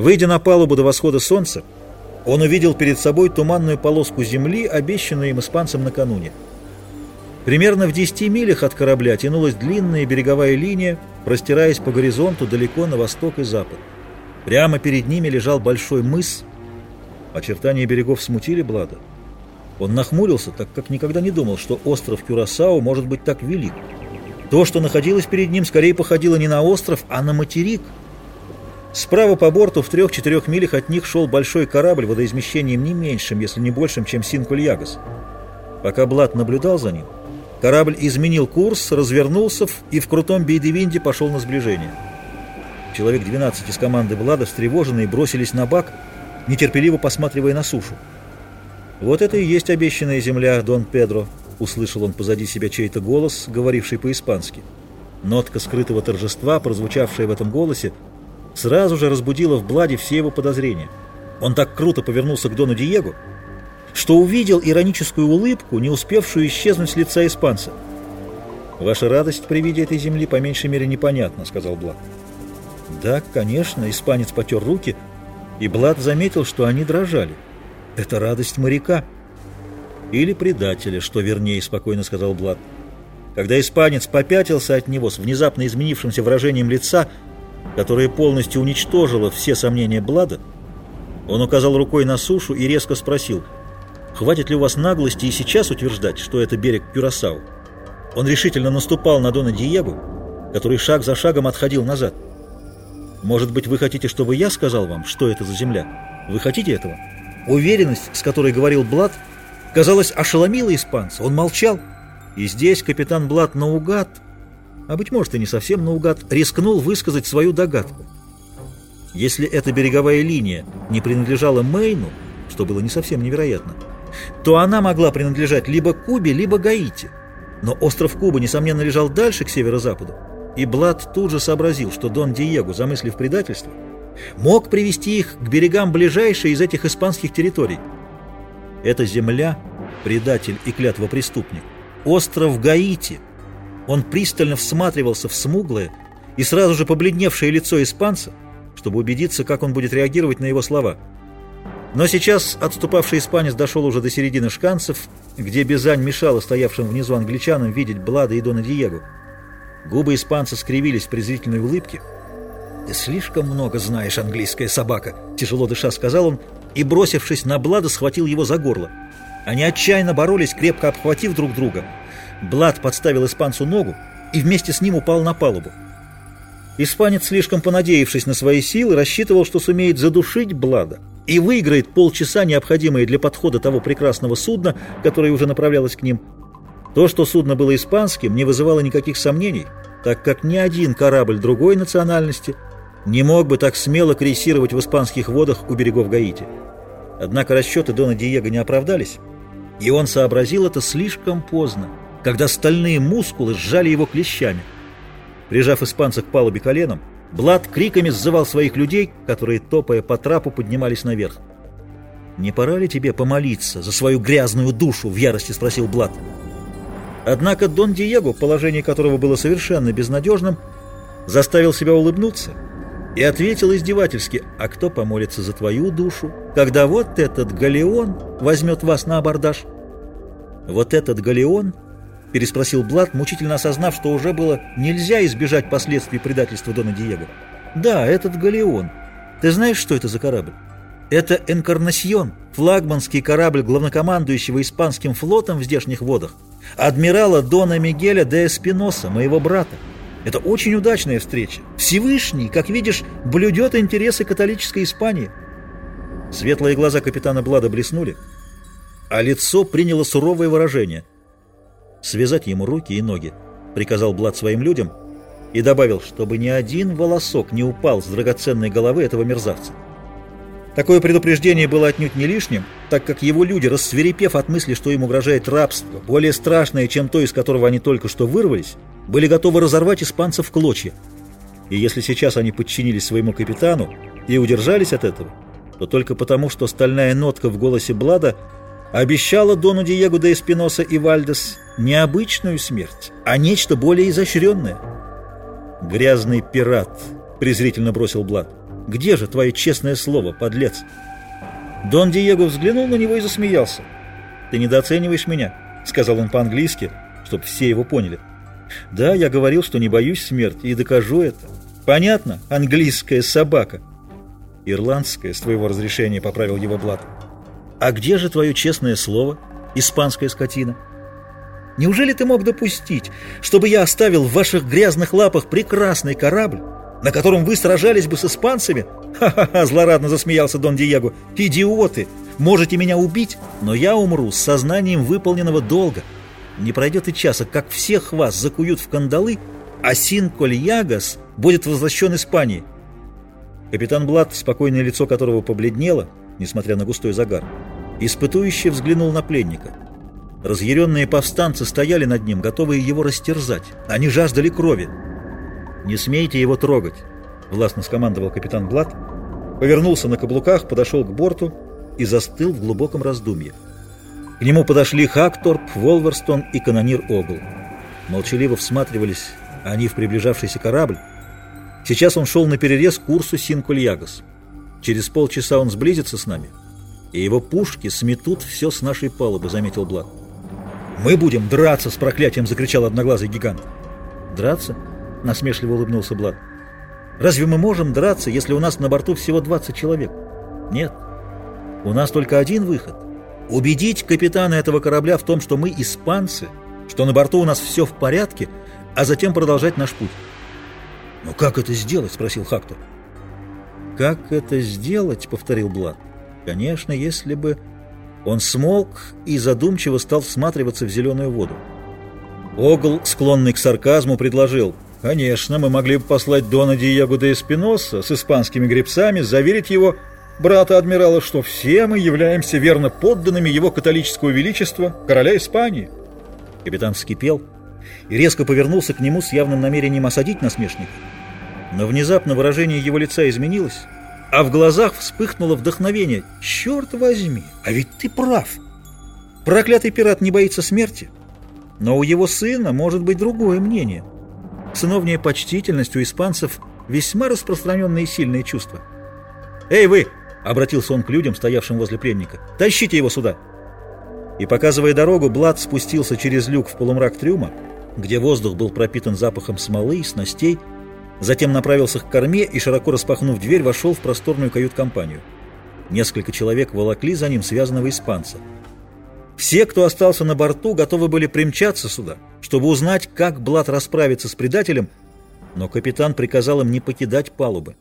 Выйдя на палубу до восхода солнца, он увидел перед собой туманную полоску земли, обещанную им испанцам накануне. Примерно в 10 милях от корабля тянулась длинная береговая линия, простираясь по горизонту далеко на восток и запад. Прямо перед ними лежал большой мыс. Очертания берегов смутили Блада. Он нахмурился, так как никогда не думал, что остров Кюрасао может быть так велик. То, что находилось перед ним, скорее походило не на остров, а на материк. Справа по борту в трех-четырех милях от них шел большой корабль водоизмещением не меньшим, если не большим, чем Синкуль-Ягас. Пока Блад наблюдал за ним, корабль изменил курс, развернулся и в крутом бейдевинде пошел на сближение. Человек 12 из команды Блада, встревоженные, бросились на бак, нетерпеливо посматривая на сушу. «Вот это и есть обещанная земля, Дон Педро», — услышал он позади себя чей-то голос, говоривший по-испански. Нотка скрытого торжества, прозвучавшая в этом голосе, сразу же разбудила в Бладе все его подозрения. Он так круто повернулся к Дону Диего, что увидел ироническую улыбку, не успевшую исчезнуть с лица испанца. «Ваша радость при виде этой земли по меньшей мере непонятна», — сказал Блад. Да, конечно, испанец потер руки, и Блад заметил, что они дрожали. Это радость моряка. Или предателя, что вернее, спокойно сказал Блад. Когда испанец попятился от него с внезапно изменившимся выражением лица, которое полностью уничтожило все сомнения Блада, он указал рукой на сушу и резко спросил, «Хватит ли у вас наглости и сейчас утверждать, что это берег Кюрасау?» Он решительно наступал на Дона Диего, который шаг за шагом отходил назад. Может быть, вы хотите, чтобы я сказал вам, что это за земля? Вы хотите этого? Уверенность, с которой говорил Блад, казалось, ошеломила испанца. Он молчал. И здесь капитан Блад наугад, а быть может и не совсем наугад, рискнул высказать свою догадку. Если эта береговая линия не принадлежала Мейну, что было не совсем невероятно, то она могла принадлежать либо Кубе, либо Гаити. Но остров Куба, несомненно, лежал дальше, к северо-западу, и Блад тут же сообразил, что Дон Диего, замыслив предательство, мог привести их к берегам ближайшей из этих испанских территорий. Эта земля, предатель и клятвопреступник, остров Гаити. Он пристально всматривался в смуглое и сразу же побледневшее лицо испанца, чтобы убедиться, как он будет реагировать на его слова. Но сейчас отступавший испанец дошел уже до середины шканцев, где Бизань мешала стоявшим внизу англичанам видеть Блада и Дона Диего. Губы испанца скривились в презрительной улыбке. «Ты слишком много знаешь, английская собака!» Тяжело дыша сказал он и, бросившись на Блада, схватил его за горло. Они отчаянно боролись, крепко обхватив друг друга. Блад подставил испанцу ногу и вместе с ним упал на палубу. Испанец, слишком понадеявшись на свои силы, рассчитывал, что сумеет задушить Блада и выиграет полчаса, необходимые для подхода того прекрасного судна, которое уже направлялось к ним. То, что судно было испанским, не вызывало никаких сомнений, так как ни один корабль другой национальности не мог бы так смело крейсировать в испанских водах у берегов Гаити. Однако расчеты Дона Диего не оправдались, и он сообразил это слишком поздно, когда стальные мускулы сжали его клещами. Прижав испанца к палубе коленом, Блад криками сзывал своих людей, которые, топая по трапу, поднимались наверх. «Не пора ли тебе помолиться за свою грязную душу?» — в ярости спросил Блад. Однако Дон Диего, положение которого было совершенно безнадежным, заставил себя улыбнуться и ответил издевательски, «А кто помолится за твою душу, когда вот этот галеон возьмет вас на абордаж?» «Вот этот галеон?» — переспросил Блад, мучительно осознав, что уже было нельзя избежать последствий предательства Дона Диего. «Да, этот галеон. Ты знаешь, что это за корабль?» «Это Энкарнасьон, флагманский корабль главнокомандующего испанским флотом в здешних водах адмирала Дона Мигеля де Эспиноса, моего брата. Это очень удачная встреча. Всевышний, как видишь, блюдет интересы католической Испании. Светлые глаза капитана Блада блеснули, а лицо приняло суровое выражение. «Связать ему руки и ноги», — приказал Блад своим людям и добавил, чтобы ни один волосок не упал с драгоценной головы этого мерзавца. Такое предупреждение было отнюдь не лишним, так как его люди, рассверепев от мысли, что им угрожает рабство, более страшное, чем то, из которого они только что вырвались, были готовы разорвать испанцев в клочья. И если сейчас они подчинились своему капитану и удержались от этого, то только потому, что стальная нотка в голосе Блада обещала Дону Диего де Эспиноса и Вальдес необычную смерть, а нечто более изощренное. «Грязный пират», — презрительно бросил Блад. Где же твое честное слово, подлец?» Дон Диего взглянул на него и засмеялся. «Ты недооцениваешь меня», — сказал он по-английски, чтобы все его поняли. «Да, я говорил, что не боюсь смерти, и докажу это. Понятно? Английская собака». «Ирландская, с твоего разрешения», — поправил его Блад. «А где же твое честное слово, испанская скотина?» «Неужели ты мог допустить, чтобы я оставил в ваших грязных лапах прекрасный корабль, на котором вы сражались бы с испанцами?» «Ха-ха-ха!» — злорадно засмеялся Дон Диего. «Идиоты! Можете меня убить, но я умру с сознанием выполненного долга. Не пройдет и часа, как всех вас закуют в кандалы, а Син-Кольягас будет возвращен Испании». Капитан Блад, спокойное лицо которого побледнело, несмотря на густой загар, испытующе взглянул на пленника. Разъяренные повстанцы стояли над ним, готовые его растерзать. Они жаждали крови. «Не смейте его трогать», — властно скомандовал капитан Блад, повернулся на каблуках, подошел к борту и застыл в глубоком раздумье. К нему подошли Хакторп, Волверстон и канонир Огл. Молчаливо всматривались они в приближавшийся корабль. Сейчас он шел на перерез курсу Синкульягас. Через полчаса он сблизится с нами, и его пушки сметут все с нашей палубы, заметил Блад. «Мы будем драться с проклятием!» — закричал одноглазый гигант. «Драться?» — насмешливо улыбнулся Блад. «Разве мы можем драться, если у нас на борту всего 20 человек? Нет. У нас только один выход — убедить капитана этого корабля в том, что мы испанцы, что на борту у нас все в порядке, а затем продолжать наш путь». «Но как это сделать?» — спросил Хактор. «Как это сделать?» — повторил Блад. «Конечно, если бы...» Он смолк и задумчиво стал всматриваться в зеленую воду. Огл, склонный к сарказму, предложил. «Конечно, мы могли бы послать Дона Диего де Эспиноса с испанскими гребцами, заверить его, брата адмирала, что все мы являемся верно подданными его католического величества, короля Испании». Капитан вскипел и резко повернулся к нему с явным намерением осадить насмешника. Но внезапно выражение его лица изменилось, а в глазах вспыхнуло вдохновение. «Черт возьми, а ведь ты прав! Проклятый пират не боится смерти, но у его сына может быть другое мнение. Сыновняя почтительность у испанцев – весьма распространенное и сильное чувство. «Эй, вы!» – обратился он к людям, стоявшим возле пленника. «Тащите его сюда!» И, показывая дорогу, Блад спустился через люк в полумрак трюма, где воздух был пропитан запахом смолы и снастей, Затем направился к корме и, широко распахнув дверь, вошел в просторную кают-компанию. Несколько человек волокли за ним связанного испанца. Все, кто остался на борту, готовы были примчаться сюда, чтобы узнать, как Блад расправится с предателем, но капитан приказал им не покидать палубы.